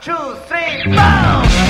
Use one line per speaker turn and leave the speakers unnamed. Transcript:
two, three, boom!